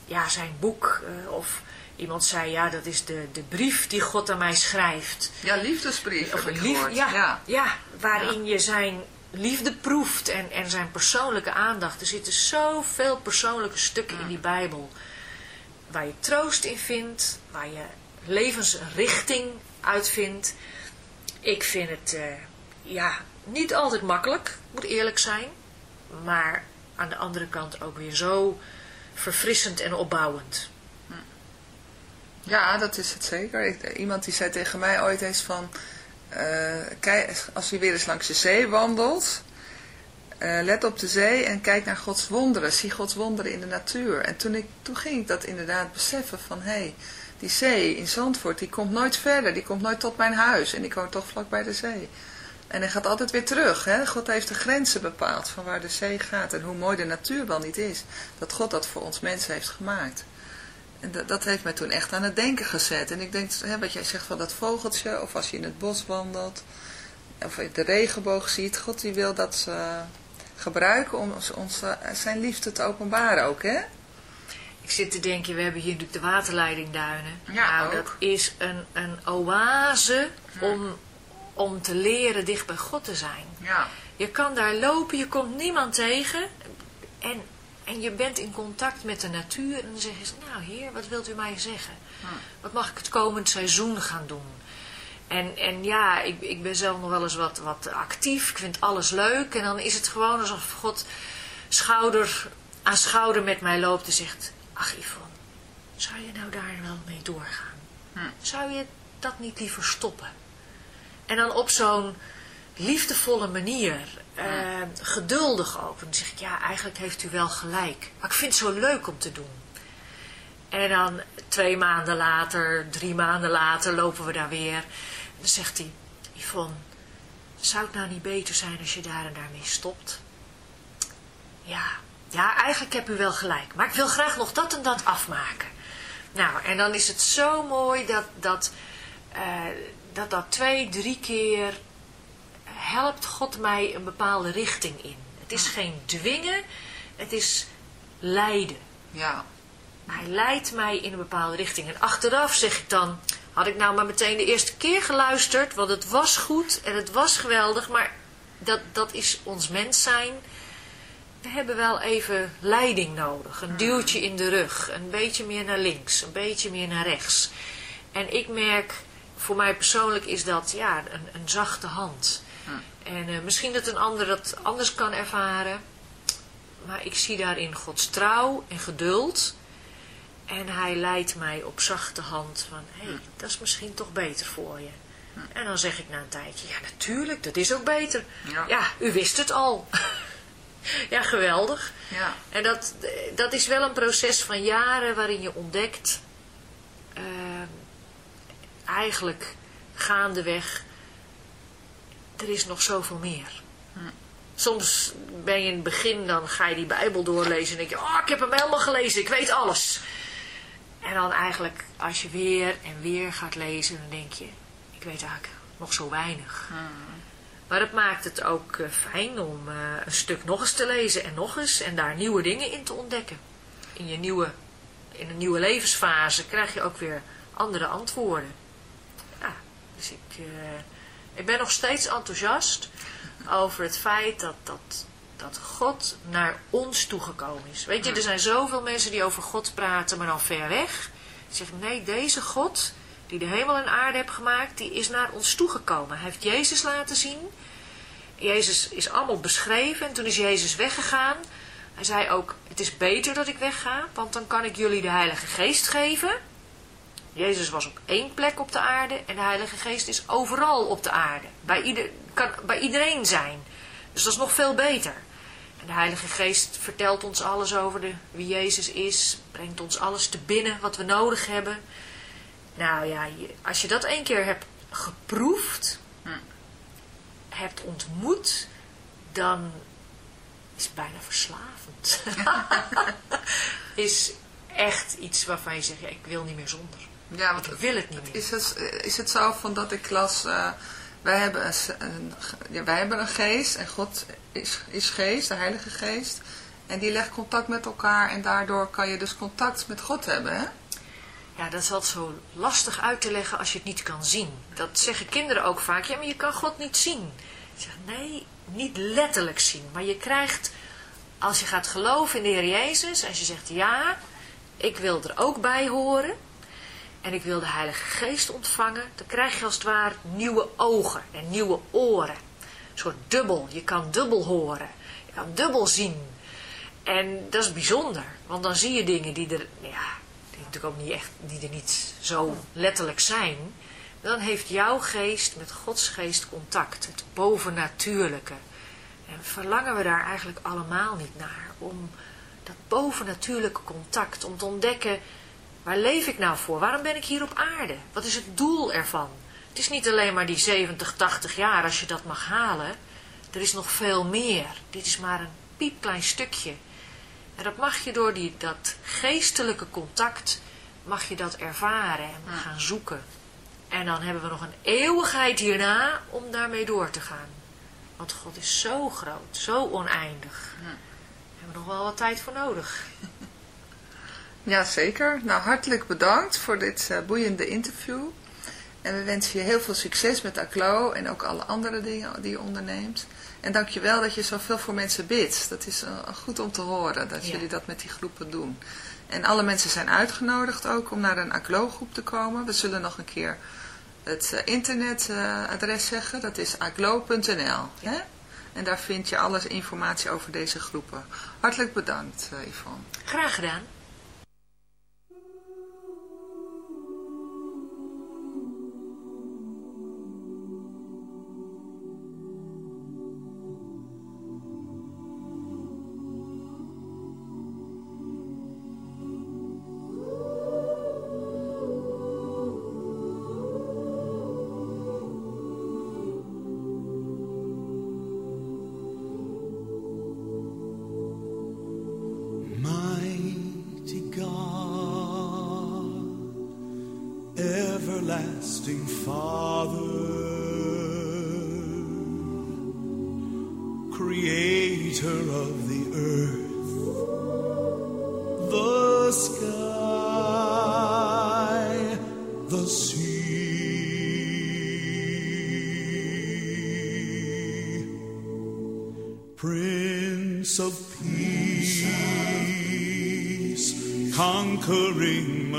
ja, zijn boek. eh, of iemand zei, ja, dat is de, de brief die God aan mij schrijft. Ja, liefdesbrief Of een lief, ja, ja. ja. waarin je zijn liefde proeft en, en zijn persoonlijke aandacht. Er zitten zoveel persoonlijke stukken in die Bijbel. Waar je troost in vindt, waar je levensrichting uitvindt. Ik vind het eh, ja, niet altijd makkelijk, moet eerlijk zijn. Maar aan de andere kant ook weer zo verfrissend en opbouwend. Ja, dat is het zeker. Ik- iemand die zei tegen mij ooit eens van, eh, kijk, als je weer eens langs de zee wandelt, eh, let op de zee en kijk naar Gods wonderen. Zie Gods wonderen in de natuur. En toen, ik, toen ging ik dat inderdaad beseffen van, hé, hey, die zee in Zandvoort, die komt nooit verder, die komt nooit tot mijn huis. En ik woon toch vlak bij de zee. En hij gaat altijd weer terug. Hè? God heeft de grenzen bepaald van waar de zee gaat. En hoe mooi de natuur wel niet is. Dat God dat voor ons mensen heeft gemaakt. En dat, dat heeft mij toen echt aan het denken gezet. En ik denk, hè, wat jij zegt van dat vogeltje, of als je in het bos wandelt, of je de regenboog ziet, God die wil dat ze gebruiken om ons, ons, eh, zijn liefde te openbaren ook, hè? Ik zit te denken, we hebben hier natuurlijk de waterleidingduinen. Ja, nou, ook. dat is een, een oase om, om te leren dicht bij God te zijn. Ja. Je kan daar lopen, je komt niemand tegen. En, en je bent in contact met de natuur. En dan zeggen ze, nou heer, wat wilt u mij zeggen? Wat mag ik het komend seizoen gaan doen? En, en ja, ik, ik ben zelf nog wel eens wat, wat actief. Ik vind alles leuk. En dan is het gewoon alsof God schouder aan schouder met mij loopt en zegt... Ach Yvonne, zou je nou daar wel mee doorgaan? Zou je dat niet liever stoppen? En dan op zo'n liefdevolle manier, eh, geduldig ook. Dan zeg ik, ja, eigenlijk heeft u wel gelijk. Maar ik vind het zo leuk om te doen. En dan twee maanden later, drie maanden later lopen we daar weer. En dan zegt hij, Yvonne, zou het nou niet beter zijn als je daar en daarmee stopt? Ja, ja, eigenlijk heb u wel gelijk. Maar ik wil graag nog dat en dat afmaken. Nou, en dan is het zo mooi dat dat, eh, dat, dat twee, drie keer helpt God mij een bepaalde richting in. Het is geen dwingen, het is leiden. Ja. Hij leidt mij in een bepaalde richting. En achteraf zeg ik dan, had ik nou maar meteen de eerste keer geluisterd, want het was goed en het was geweldig, maar dat, dat is ons mens zijn. We hebben wel even leiding nodig, een duwtje in de rug, een beetje meer naar links, een beetje meer naar rechts. En ik merk, voor mij persoonlijk is dat ja, een, een zachte hand. En eh, misschien dat een ander dat anders kan ervaren, maar ik zie daarin Gods trouw en geduld. En hij leidt mij op zachte hand van, hé, hey, dat is misschien toch beter voor je. En dan zeg ik na een tijdje, ja natuurlijk, dat is ook beter. Ja. Ja, u wist het al. ja, geweldig. Ja. En dat, dat is wel een proces van jaren waarin je ontdekt, eh, eigenlijk gaandeweg, er is nog zoveel meer. Soms ben je in het begin, dan ga je die Bijbel doorlezen en denk je, oh, ik heb hem helemaal gelezen, ik weet alles. En dan eigenlijk, als je weer en weer gaat lezen, dan denk je, ik weet eigenlijk nog zo weinig. Maar het maakt het ook eh, fijn om eh, een stuk nog eens te lezen en nog eens en daar nieuwe dingen in te ontdekken. In, je nieuwe, in een nieuwe levensfase krijg je ook weer andere antwoorden. Dus ik, eh, ik ben nog steeds enthousiast over het feit dat, dat, dat God naar ons toegekomen is. Weet je, er zijn zoveel mensen die over God praten, maar dan ver weg. Die zeggen, nee, deze God, die de hemel en aarde heeft gemaakt, die is naar ons toegekomen. Hij heeft Jezus laten zien. Jezus is allemaal beschreven en toen is Jezus weggegaan. Hij zei ook, het is beter dat ik wegga, want dan kan ik jullie de Heilige Geest geven. Jezus was op één plek op de aarde en de Heilige Geest is overal op de aarde. Bij, ieder, kan bij iedereen zijn. Dus dat is nog veel beter. En de Heilige Geest vertelt ons alles over de, wie Jezus is. Brengt ons alles te binnen wat we nodig hebben. Nou ja, als je dat één keer hebt geproefd, hebt ontmoet, dan is het bijna verslavend. is echt iets waarvan je zegt, ja, ik wil niet meer zonder. Ja, want Ik wil het niet meer. Is het, is het zo van dat ik las, eh, wij, hebben een, ja, wij hebben een geest en God is, is geest, de heilige geest. En die legt contact met elkaar en daardoor kan je dus contact met God hebben, hè? Ja, dat is altijd zo lastig uit te leggen als je het niet kan zien. Dat zeggen kinderen ook vaak. Ja, maar je kan God niet zien. Ik zeg, nee, niet letterlijk zien. Maar je krijgt, als je gaat geloven in de Heer Jezus, als je zegt, ja, ik wil er ook bij horen. En ik wil de Heilige Geest ontvangen. Dan krijg je als het ware nieuwe ogen en nieuwe oren. Een soort dubbel. Je kan dubbel horen. Je kan dubbel zien. En dat is bijzonder. Want dan zie je dingen die er, ja, die natuurlijk ook niet echt, die er niet zo letterlijk zijn, dan heeft jouw geest met Gods geest contact, het bovennatuurlijke. En verlangen we daar eigenlijk allemaal niet naar, om dat bovennatuurlijke contact, om te ontdekken, waar leef ik nou voor? Waarom ben ik hier op aarde? Wat is het doel ervan? Het is niet alleen maar die 70, 80 jaar als je dat mag halen. Er is nog veel meer. Dit is maar een piepklein stukje. En dat mag je door die, dat geestelijke contact, mag je dat ervaren en gaan zoeken. En dan hebben we nog een eeuwigheid hierna om daarmee door te gaan. Want God is zo groot, zo oneindig. Daar hebben we nog wel wat tijd voor nodig. Ja, zeker. Nou, hartelijk bedankt voor dit eh, boeiende interview. En we wensen je heel veel succes met ACLO en ook alle andere dingen die je onderneemt. En dank je wel dat je zoveel voor mensen bidt. Dat is eh, goed om te horen, dat Ja. jullie dat met die groepen doen. En alle mensen zijn uitgenodigd ook om naar een ACLO-groep te komen. We zullen nog een keer het eh, internetadres zeggen. Dat is aglo.nl. hè? En daar vind je alles informatie over deze groepen. Hartelijk bedankt, Yvonne. Graag gedaan.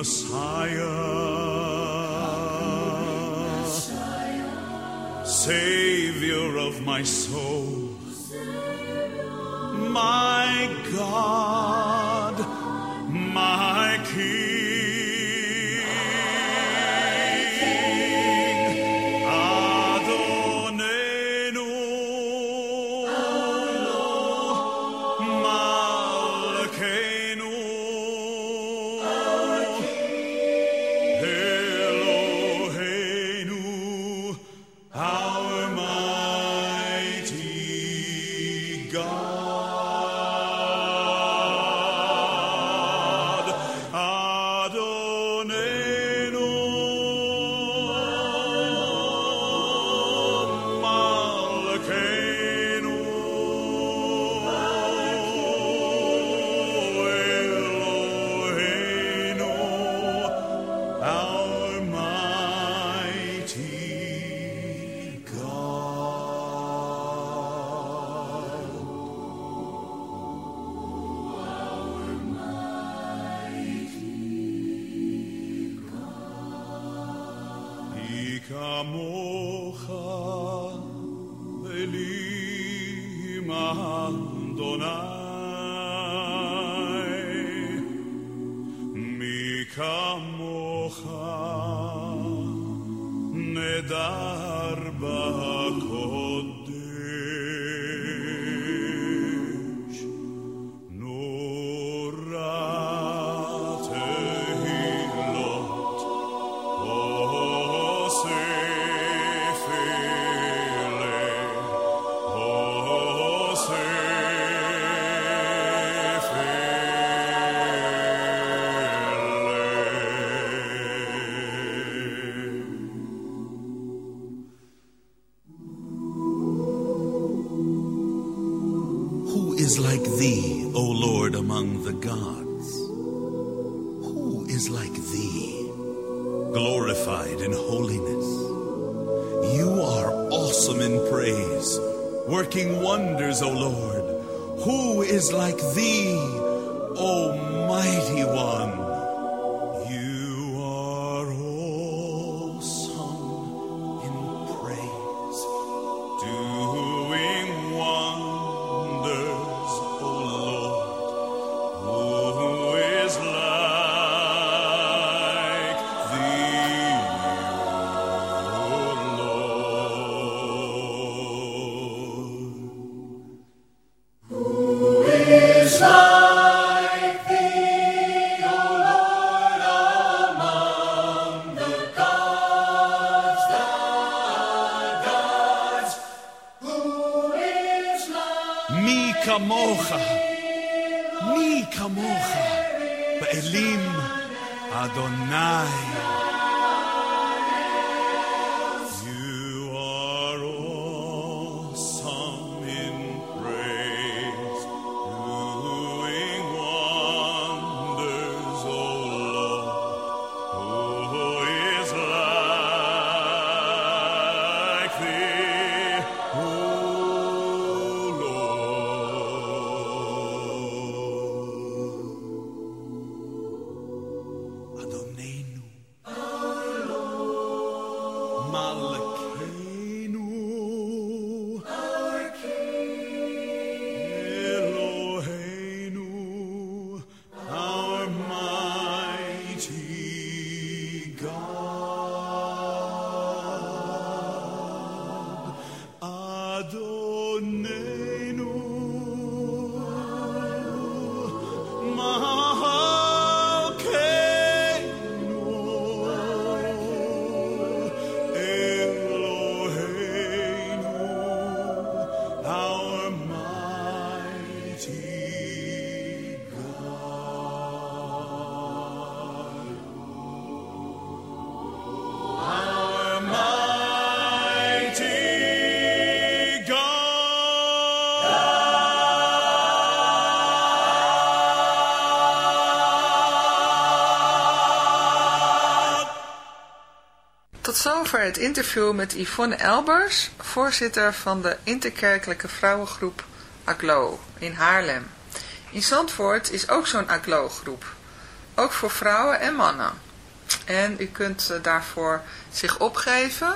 Messiah, Savior of my soul, veda zover het interview met Yvonne Elbers, voorzitter van de interkerkelijke vrouwengroep AGLO in Haarlem. In Zandvoort is ook zo'n AGLO-groep, ook voor vrouwen en mannen. En u kunt eh, daarvoor zich opgeven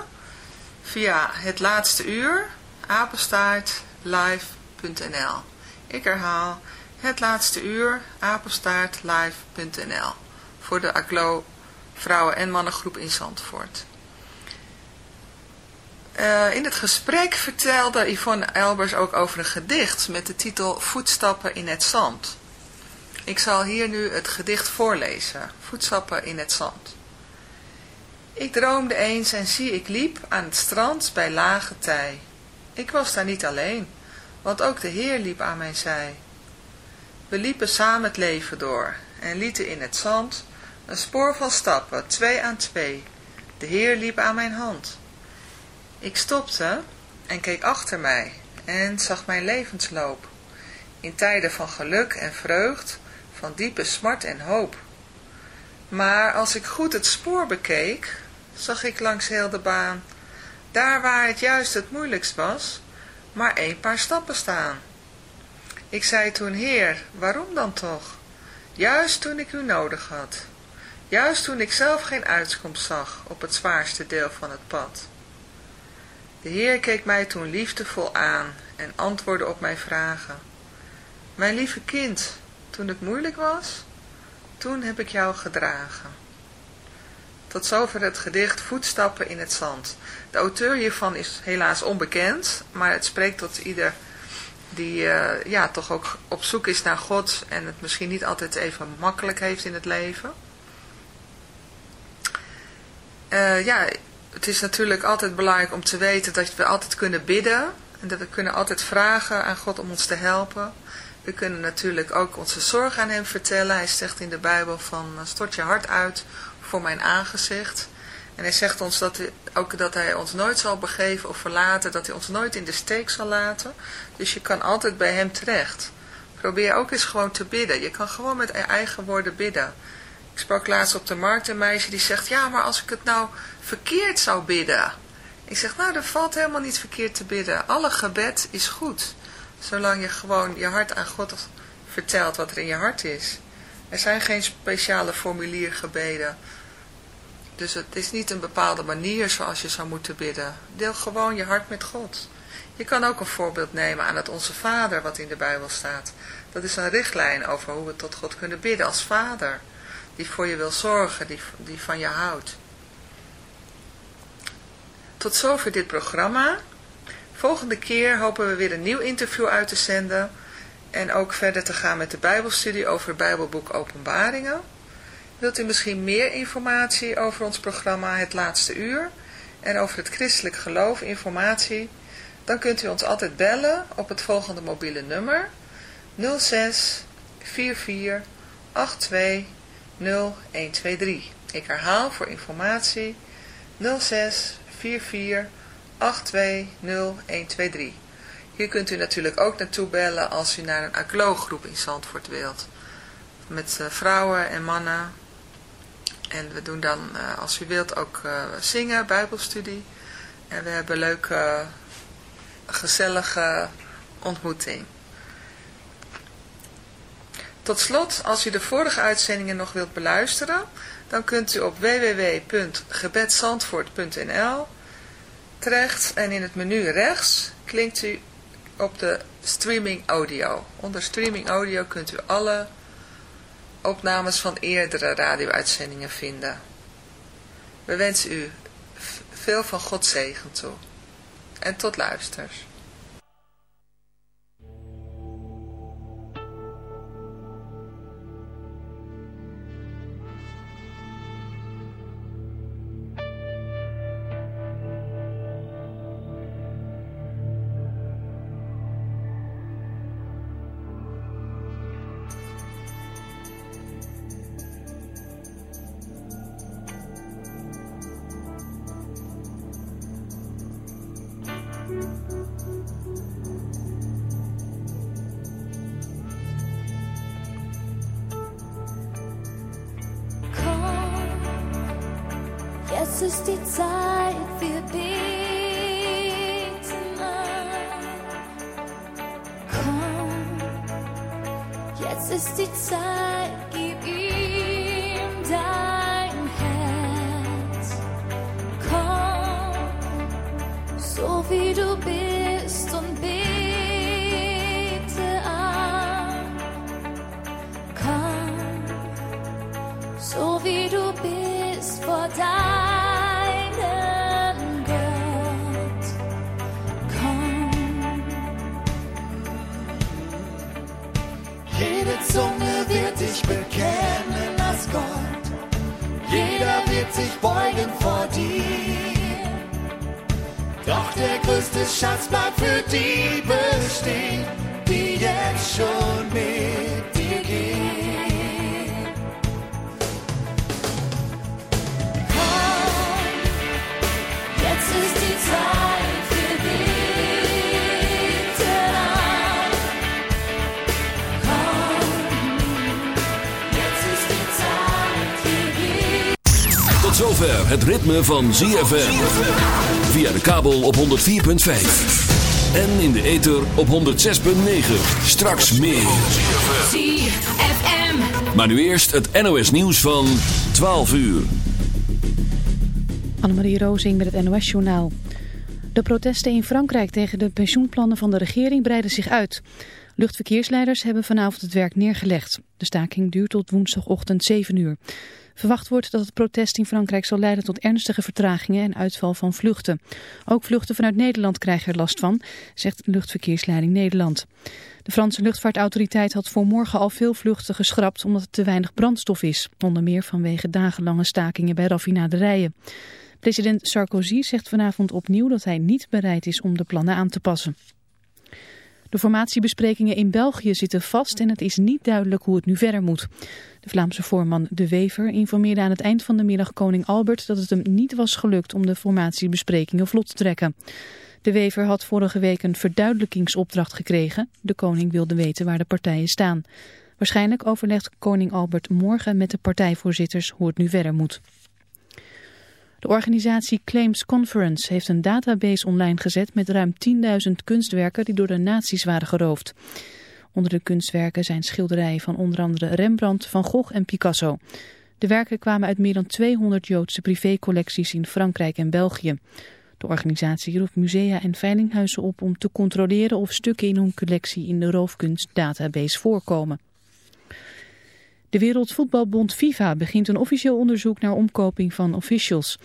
via het laatste uur, apenstaartlive.nl. Ik herhaal, het laatste uur, apenstaartlive.nl voor de AGLO vrouwen- en mannengroep in Zandvoort. Eh, in het gesprek vertelde Yvonne Elbers ook over een gedicht met de titel Voetstappen in het zand. Ik zal hier nu het gedicht voorlezen, Voetstappen in het zand. Ik droomde eens en zie ik liep aan het strand bij lage tij. Ik was daar niet alleen, want ook de Heer liep aan mijn zij. We liepen samen het leven door en lieten in het zand een spoor van stappen, twee aan twee. De Heer liep aan mijn hand. Ik stopte en keek achter mij en zag mijn levensloop. In tijden van geluk en vreugd, van diepe smart en hoop. Maar als ik goed het spoor bekeek, zag ik langs heel de baan, daar waar het juist het moeilijkst was, maar een paar stappen staan. Ik zei toen, Heer, waarom dan toch? Juist toen ik u nodig had. Juist toen ik zelf geen uitkomst zag op het zwaarste deel van het pad. De Heer keek mij toen liefdevol aan en antwoordde op mijn vragen. Mijn lieve kind, toen het moeilijk was, toen heb ik jou gedragen. Tot zover het gedicht Voetstappen in het zand. De auteur hiervan is helaas onbekend, maar het spreekt tot ieder die eh, ja, toch ook op zoek is naar God en het misschien niet altijd even makkelijk heeft in het leven. Eh, ja, het is natuurlijk altijd belangrijk om te weten dat we altijd kunnen bidden. En dat we kunnen altijd vragen aan God om ons te helpen. We kunnen natuurlijk ook onze zorg aan hem vertellen. Hij zegt in de Bijbel van stort je hart uit voor mijn aangezicht. En hij zegt ons dat hij, ook dat hij ons nooit zal begeven of verlaten. Dat hij ons nooit in de steek zal laten. Dus je kan altijd bij hem terecht. Probeer ook eens gewoon te bidden. Je kan gewoon met eigen woorden bidden. Ik sprak laatst op de markt een meisje die zegt, ja, maar als ik het nou verkeerd zou bidden. Ik zeg, nou, er valt helemaal niet verkeerd te bidden. Alle gebed is goed. Zolang je gewoon je hart aan God vertelt wat er in je hart is. Er zijn geen speciale formuliergebeden. Dus het is niet een bepaalde manier zoals je zou moeten bidden. Deel gewoon je hart met God. Je kan ook een voorbeeld nemen aan het Onze Vader wat in de Bijbel staat. Dat is een richtlijn over hoe we tot God kunnen bidden als Vader. Die voor je wil zorgen, die, die van je houdt. Tot zover dit programma. Volgende keer hopen we weer een nieuw interview uit te zenden. En ook verder te gaan met de Bijbelstudie over Bijbelboek Openbaringen. Wilt u misschien meer informatie over ons programma Het Laatste Uur en over het christelijk geloof informatie? dan kunt u ons altijd bellen op het volgende mobiele nummer 06 44 82 0123. Ik herhaal voor informatie 06 44 82 0123. Hier kunt u natuurlijk ook naartoe bellen als u naar een ACLO-groep in Zandvoort wilt. Met uh, vrouwen en mannen. En we doen dan, uh, als u wilt, ook uh, zingen, bijbelstudie. En we hebben leuke, gezellige ontmoeting. Tot slot, als u de vorige uitzendingen nog wilt beluisteren, dan kunt u op www.gebedsandvoort.nl terecht en in het menu rechts klinkt u op de streaming audio. Onder streaming audio kunt u alle opnames van eerdere radio-uitzendingen vinden. We wensen u veel van God zegen toe. En tot luisters. Zover het ritme van ZFM. Via de kabel op 104.5. En in de ether op 106.9. Straks meer. ZFM. Maar nu eerst het NOS nieuws van 12 uur. Annemarie Rozing met het NOS-journaal. De protesten in Frankrijk tegen de pensioenplannen van de regering breiden zich uit. Luchtverkeersleiders hebben vanavond het werk neergelegd. De staking duurt tot woensdagochtend 7 uur. Verwacht wordt dat het protest in Frankrijk zal leiden tot ernstige vertragingen en uitval van vluchten. Ook vluchten vanuit Nederland krijgen er last van, zegt Luchtverkeersleiding Nederland. De Franse luchtvaartautoriteit had voor morgen al veel vluchten geschrapt omdat er te weinig brandstof is. Onder meer vanwege dagenlange stakingen bij raffinaderijen. President Sarkozy zegt vanavond opnieuw dat hij niet bereid is om de plannen aan te passen. De formatiebesprekingen in België zitten vast en het is niet duidelijk hoe het nu verder moet. De Vlaamse voorman De Wever informeerde aan het eind van de middag koning Albert dat het hem niet was gelukt om de formatiebesprekingen vlot te trekken. De Wever had vorige week een verduidelijkingsopdracht gekregen. De koning wilde weten waar de partijen staan. Waarschijnlijk overlegt koning Albert morgen met de partijvoorzitters hoe het nu verder moet. De organisatie Claims Conference heeft een database online gezet met ruim 10.000 kunstwerken die door de nazi's waren geroofd. Onder de kunstwerken zijn schilderijen van onder andere Rembrandt, Van Gogh en Picasso. De werken kwamen uit meer dan 200 Joodse privécollecties in Frankrijk en België. De organisatie roept musea en veilinghuizen op om te controleren of stukken in hun collectie in de roofkunstdatabase voorkomen. De Wereldvoetbalbond FIFA begint een officieel onderzoek naar omkoping van officials.